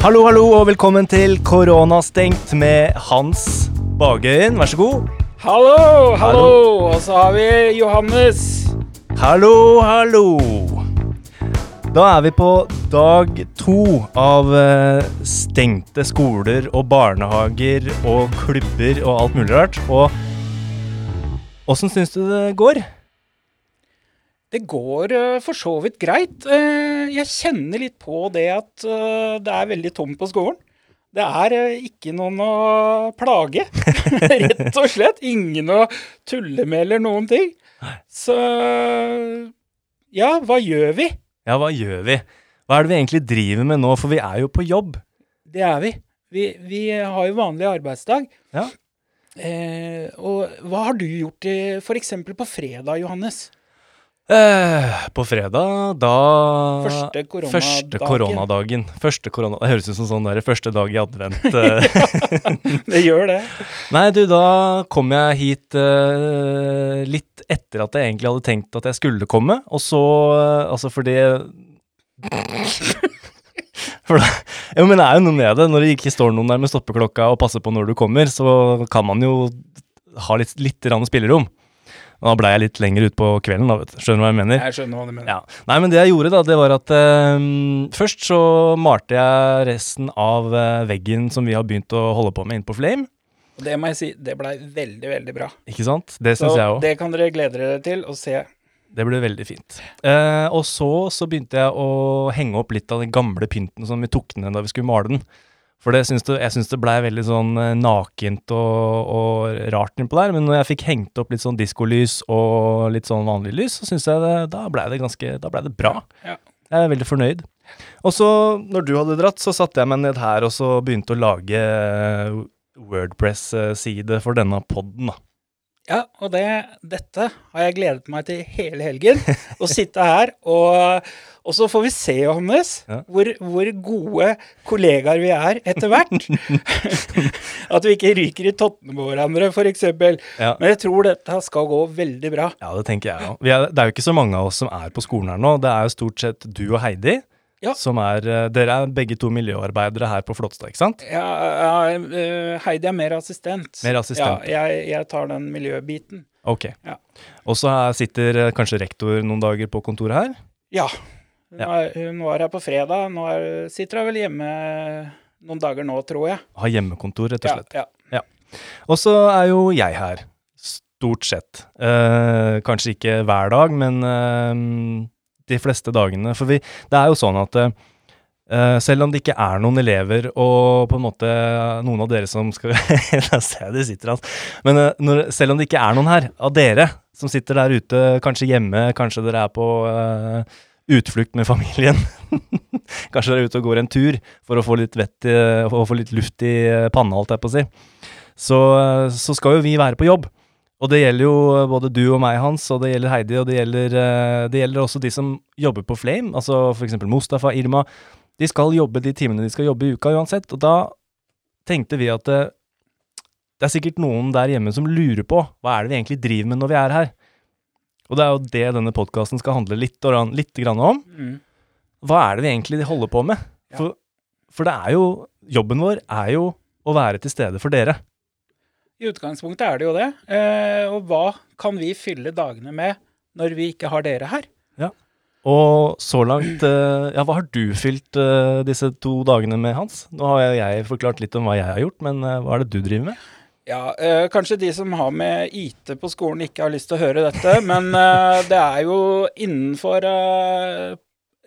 Hallo, hallo, og velkommen til Koronastengt med Hans Bagøyen. Vær så god. Hallo, hallo! Og så har vi Johannes. Hallo, hallo. Da er vi på dag to av eh, stengte skoler og barnehager og klubber og alt mulig rart. Og åssen syns du det går? Det går eh, for så vidt greit. Eh, jeg kjenner litt på det at eh, det er veldig tomt på skolen. Det er ikke noen å plage, rett og slett. Ingen å tulle med eller noen ting. Så ja, hva gjør vi? Ja, hva gjør vi? Hva er det vi egentlig driver med nå, for vi er jo på jobb. Det er vi. Vi, vi har jo vanlig arbeidsdag. Ja. Eh, og hva har du gjort f.eks. på fredag, Johannes? Eh, på fredag, da Første koronadagen. Første koronadagen. Første korona... Det høres ut som sånn der første dag i advent. eh. Det gjør det. Nei, du, da kom jeg hit eh, litt etter at jeg egentlig hadde tenkt at jeg skulle komme, og så eh, Altså fordi For da, jo, men det er jo noe med det. Når det ikke står noen der med stoppeklokka og passer på når du kommer, så kan man jo ha litt, litt spillerom. Og da blei jeg litt lenger utpå kvelden, da, vet du. Skjønner du hva jeg mener? Jeg skjønner hva du mener. Ja. Nei, men det jeg gjorde, da, det var at eh, først så malte jeg resten av eh, veggen som vi har begynt å holde på med inn på Flame. Og det må jeg si, det blei veldig, veldig bra. Ikke sant? Det syns jeg òg. det kan dere glede dere til å se. Det ble veldig fint. Eh, og så, så begynte jeg å henge opp litt av den gamle pynten som vi tok ned da vi skulle male den. For det syns det, jeg syns det blei veldig sånn eh, nakent og, og rart innpå der. Men når jeg fikk hengt opp litt sånn diskolys og litt sånn vanlig lys, så syns jeg det, da blei det ganske Da blei det bra. Ja. Jeg er veldig fornøyd. Og så, når du hadde dratt, så satte jeg meg ned her og så begynte å lage eh, Wordpress-side for denne podden, da. Ja, og det, dette har jeg gledet meg til hele helgen. Å sitte her, og, og så får vi se, Johannes, Ja. hvor, hvor gode kollegaer vi er etter hvert. At vi ikke ryker i tottene på hverandre, f.eks. Ja. Men jeg tror dette skal gå veldig bra. Ja, det tenker jeg òg. Det er jo ikke så mange av oss som er på skolen her nå. Det er jo stort sett du og Heidi. Ja. Som er, eh, dere er begge to miljøarbeidere her på Flåttstad, ikke sant? Ja, ja, eh, Heidi er mer assistent. Mer assistent. Ja, jeg, jeg tar den miljøbiten. Ok. Ja. Og så sitter eh, kanskje rektor noen dager på kontoret her? Ja. Hun, var, hun var her på fredag. Nå er, sitter hun vel hjemme noen dager nå, tror jeg. Har hjemmekontor, rett og slett. Ja, ja. Og så er jo jeg her. Stort sett. Eh, kanskje ikke hver dag, men eh, de fleste dagene. For vi, det er jo sånn at eh, selv om det ikke er noen elever og på en måte noen av dere som skal Da ser jeg de sitter altså. Men eh, når, selv om det ikke er noen her av dere som sitter der ute, kanskje hjemme, kanskje dere er på uh, utflukt med familien. kanskje dere er ute og går en tur for å få litt vett og få litt luft i panna, holdt jeg på å si. Så, så skal jo vi være på jobb. Og det gjelder jo både du og meg, Hans, og det gjelder Heidi, og det gjelder, eh, det gjelder også de som jobber på Flame, altså f.eks. Mustafa, Irma. De skal jobbe de timene de skal jobbe i uka uansett. Og da tenkte vi at det, det er sikkert noen der hjemme som lurer på hva er det vi egentlig driver med når vi er her. Og det er jo det denne podkasten skal handle litt, litt grann om. Mm. Hva er det vi egentlig holder på med? For, for det er jo Jobben vår er jo å være til stede for dere. I utgangspunktet er det jo det. Eh, og hva kan vi fylle dagene med når vi ikke har dere her? Ja. Og så langt eh, Ja, hva har du fylt eh, disse to dagene med, Hans? Nå har jeg, forklart litt om hva jeg har gjort, men hva er det du driver med? Ja, eh, Kanskje de som har med IT på skolen, ikke har lyst til å høre dette, men eh, det er jo innenfor eh,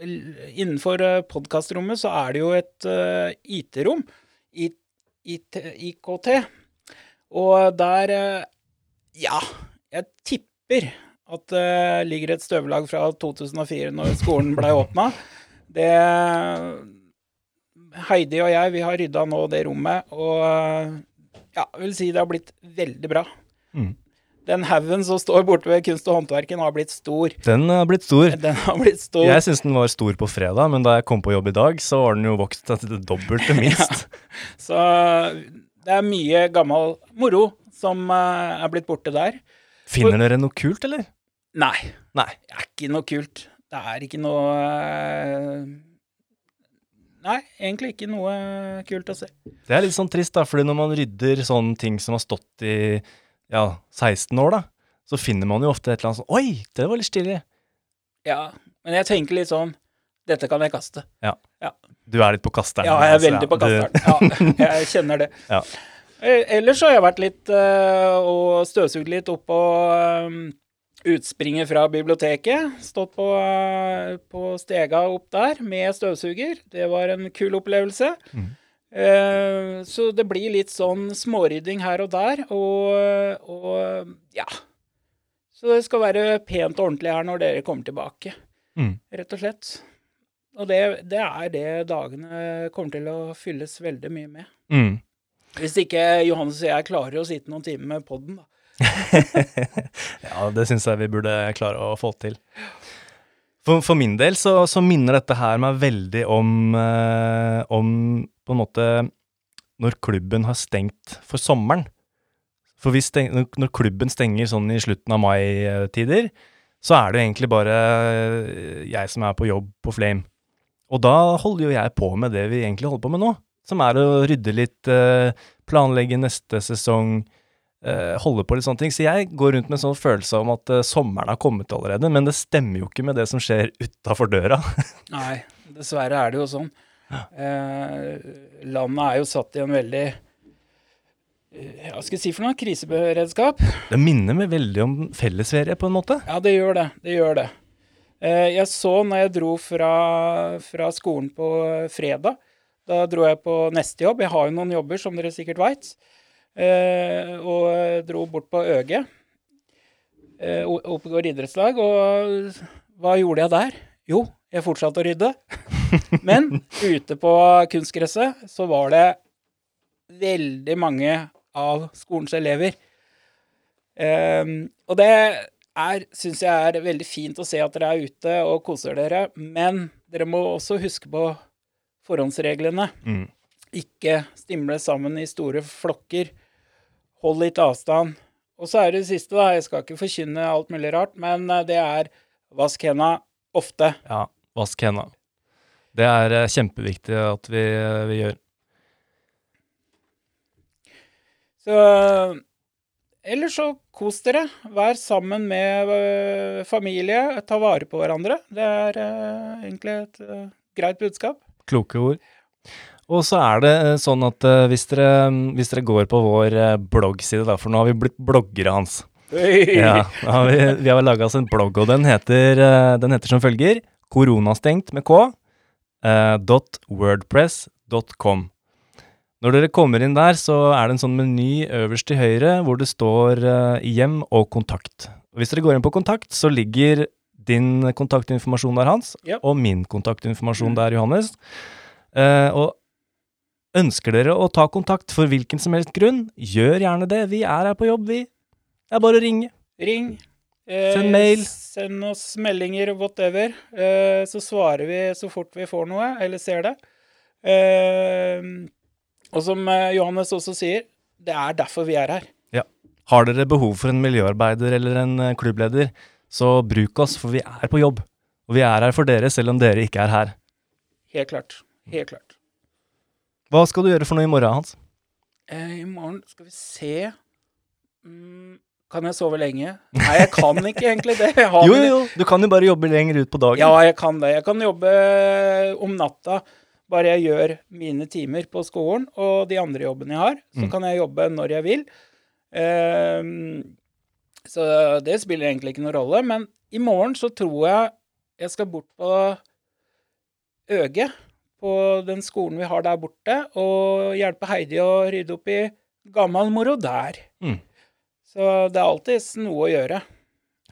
Innenfor podkastrommet så er det jo et IT-rom. IT, IKT. Og der eh, Ja, jeg tipper at det ligger et støvlag fra 2004 når skolen blei åpna. Det Heidi og jeg, vi har rydda nå det rommet, og ja, jeg vil si det har blitt veldig bra. Mm. Den haugen som står borte ved kunst og håndverken, har blitt stor. Den har blitt stor. Den har blitt stor. Jeg syns den var stor på fredag, men da jeg kom på jobb i dag, så var den jo vokst til det dobbelte, minst. Så det er mye gammel moro som eh, er blitt borte der. Finner dere noe kult, eller? Nei, Nei. det er ikke noe kult. Det er ikke noe eh, Nei, egentlig ikke noe kult å se. Det er litt sånn trist, da, fordi når man rydder sånne ting som har stått i ja, 16 år, da, så finner man jo ofte et eller annet sånn Oi, det var litt stilig. Ja, men jeg tenker litt sånn Dette kan jeg kaste. Ja. Du er litt på kasteren. Ja, jeg er altså, veldig på du- kasteren. Ja, jeg kjenner det. Ja. Eh, Ellers har jeg vært litt eh, og støvsugd litt oppå um, utspringet fra biblioteket. Stått på, eh, på stega opp der med støvsuger. Det var en kul opplevelse. Eh, så det blir litt sånn smårydding her og der, og, og ja. Så det skal være pent og ordentlig her når dere kommer tilbake Mm. rett og slett. Og det, det er det dagene kommer til å fylles veldig mye med. Mm. Hvis ikke Johannes og jeg klarer å sitte noen timer med podden, da. Ja, det syns jeg vi burde klare å få til. For, for min del så, så minner dette her meg veldig om, eh, om på en måte når klubben har stengt for sommeren. For hvis steng, når, klubben stenger sånn i slutten av mai-tider, så er det egentlig bare jeg som er på jobb på Flame. Og da holder jo jeg på med det vi egentlig holder på med nå, som er å rydde litt, eh, planlegge neste sesong, eh, holde på litt sånne ting. Så jeg går rundt med en sånn følelse om at eh, sommeren har kommet allerede, men det stemmer jo ikke med det som skjer utafor døra. Nei, dessverre er det jo sånn. Eh, landet er jo satt i en veldig Hva skal jeg si for noe? Kriseberedskap. Det minner meg veldig om fellesferie, på en måte. Ja, det gjør det. Det gjør det. Eh, jeg så når jeg dro fra, fra skolen på fredag, da dro jeg på neste jobb. Jeg har jo noen jobber, som dere sikkert veit. Eh, og dro bort på Øge, eh, Oppegård idrettslag. Og hva gjorde jeg der? Jo, jeg fortsatte å rydde. Men ute på kunstgresset så var det veldig mange av skolens elever. Ehm, og det er, syns jeg er veldig fint å se at dere er ute og koser dere, men dere må også huske på forhåndsreglene. Mm. Ikke stimle sammen i store flokker. Hold litt avstand. Og så er det det siste, da. Jeg skal ikke forkynne alt mulig rart, men eh, det er vask henda ofte. Ja, vask henda. Det er eh, kjempeviktig at vi, eh, vi gjør. Så Ellers så kos dere. Vær sammen med øh, familie. Ta vare på hverandre. Det er øh, egentlig et øh, greit budskap. Kloke ord. Og så er det eh, sånn at hvis, dere, hvis dere går på vår bloggside, da, for nå har vi blitt bloggere hans. Ja, ja, vi, vi har laga oss en blogg, og den heter, den heter som følger koronastengt med k, eh, dot wordpress.com. Når dere kommer inn der, så er det en sånn meny øverst til høyre hvor det står eh, hjem og kontakt. Og hvis dere går inn på kontakt, så ligger din kontaktinformasjon der, Hans, Ja. og min kontaktinformasjon Mm. der, Johannes. Uh, og ønsker dere å ta kontakt for hvilken som helst grunn, gjør gjerne det. Vi er her på jobb, vi. Det er bare å ringe. Ring. Eh, Send mail. Send oss meldinger, whatever. Eh, så svarer vi så fort vi får noe, eller ser det. Eh, og som eh, Johannes også sier, det er derfor vi er her. Ja. Har dere behov for en miljøarbeider eller en eh, klubbleder, så bruk oss, for vi er på jobb. Og vi er her for dere, selv om dere ikke er her. Helt klart. Helt klart. Hva skal du gjøre for noe i morgen, Hans? Eh, I morgen skal vi se mm, Kan jeg sove lenge? Nei, jeg kan ikke egentlig det. Jo, jo, jo, du kan jo bare jobbe lenger ut på dagen. Ja, jeg kan det. Jeg kan jobbe om natta, bare jeg gjør mine timer på skolen og de andre jobbene jeg har. Så Mm. kan jeg jobbe når jeg vil. Ehm, så det spiller egentlig ikke noen rolle. Men i morgen så tror jeg jeg skal bort på Øge, på den skolen vi har der borte, og hjelpe Heidi å rydde opp i gammel moro der. Mm. Så det er alltids noe å gjøre.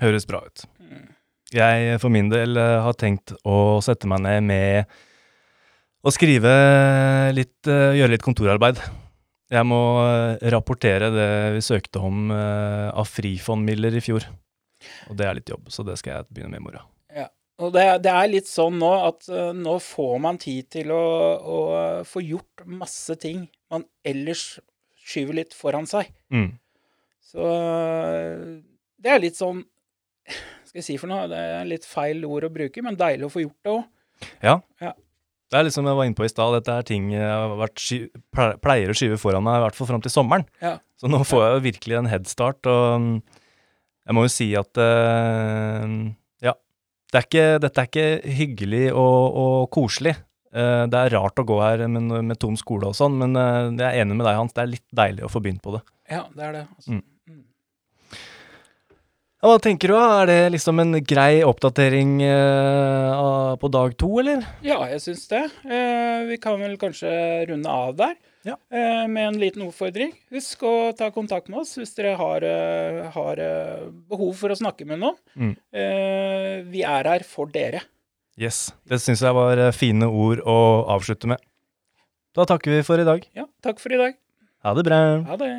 Høres bra ut. Mm. Jeg for min del eh, har tenkt å sette meg ned med å skrive litt, eh, gjøre litt kontorarbeid. Jeg må eh, rapportere det vi søkte om eh, av Frifond-midler i fjor. Og det er litt jobb, så det skal jeg begynne med i morgen. Og det, det er litt sånn nå at uh, nå får man tid til å, å få gjort masse ting man ellers skyver litt foran seg. Mm. Så det er litt sånn Skal jeg si for noe? Det er litt feil ord å bruke, men deilig å få gjort det òg. Ja. Ja. Det er liksom jeg var inne på i stad, dette er ting jeg sky pleier å skyve foran meg, i hvert fall fram til sommeren. Ja. Så nå får jeg jo virkelig en headstart, og mm, jeg må jo si at uh, ja. Det er ikke, dette er ikke hyggelig og, og koselig. Uh, det er rart å gå her med, med tom skole og sånn, men uh, jeg er enig med deg, Hans. Det er litt deilig å få begynt på det. Ja, det er det. Altså. Mm. Ja, hva tenker du? Er det liksom en grei oppdatering eh, på dag to, eller? Ja, jeg syns det. Eh, vi kan vel kanskje runde av der Ja. eh, med en liten oppfordring. Husk å ta kontakt med oss hvis dere har, eh, har eh, behov for å snakke med noen. Mm. Eh, vi er her for dere. Yes. Det syns jeg var fine ord å avslutte med. Da takker vi for i dag. Ja, takk for i dag. Ha det bra. Ha det.